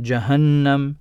جهنم